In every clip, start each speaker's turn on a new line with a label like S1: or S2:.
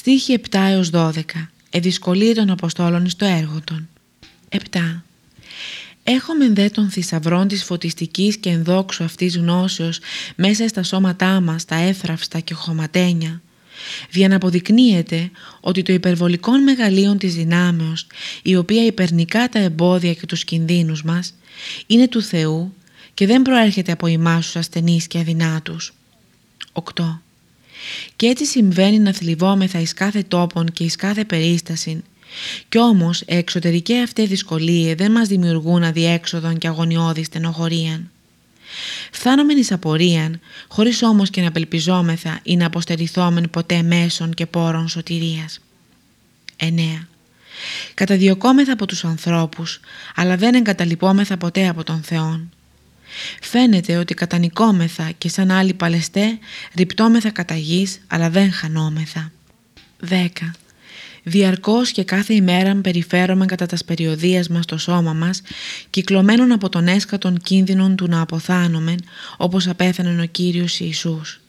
S1: Στίχη 7 έως 12. Εδυσκολία των Αποστόλων στο έργο των. 7. Έχουμε δε των θησαυρών της φωτιστικής και ενδόξου αυτής γνώσεως μέσα στα σώματά μας, τα έθραυστα και χωματένια, δια να αποδεικνύεται ότι το υπερβολικό μεγαλείων της δυνάμεως, η οποία υπερνικά τα εμπόδια και τους κινδύνους μας, είναι του Θεού και δεν προέρχεται από εμάς τους ασθενείς και αδυνάτους. 8. Και έτσι συμβαίνει να θλιβόμεθα εις κάθε τόπον και εις κάθε περίσταση κι όμως εξωτερική αυτή δυσκολία δεν μας δημιουργούν αδιέξοδον και αγωνιώδη στενοχωρίαν. Φτάνομεν εις απορίαν, χωρίς όμως και να απελπιζόμεθα ή να αποστερηθόμεν ποτέ μέσων και πόρων σωτηρίας. 9. Καταδιωκόμεθα από τους ανθρώπους, αλλά δεν εγκαταλειπόμεθα ποτέ από τον Θεόν. Φαίνεται ότι κατανικόμεθα και σαν άλλοι παλαιστέ ρυπτόμεθα κατά γης, αλλά δεν χανόμεθα. 10. Διαρκώς και κάθε ημέρα περιφέρομαι κατά τας περιοδίας μας το σώμα μας, κυκλωμένον από τον έσκατον κίνδυνον του να αποθάνομεν, όπως απέθανε ο Κύριος Ιησούς.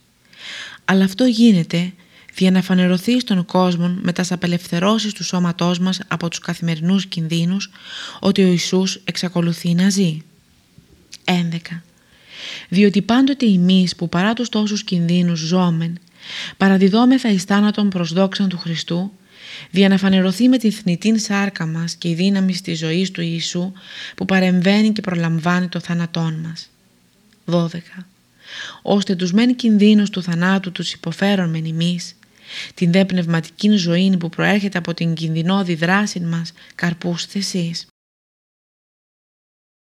S1: Αλλά αυτό γίνεται για να φανερωθεί στον κόσμο με τας απελευθερώσεις του σώματός μας από τους καθημερινούς κινδύνους ότι ο Ιησούς εξακολουθεί να ζει. 11. Διότι πάντοτε εμείς που παρά τους τόσους κινδύνους ζώμεν, παραδιδόμεθα εις θάνατον προς δόξαν του Χριστού, δια να φανερωθεί με την θνητή σάρκα μας και η δύναμη της ζωής του Ιησού που παρεμβαίνει και προλαμβάνει το θάνατόν μας. 12. Ώστε τους μεν κινδύνους του θανάτου τους υποφέρομεν εμείς, την δε πνευματική ζωή που προέρχεται από την κινδυνώδη δράση μας καρπούς εσείς.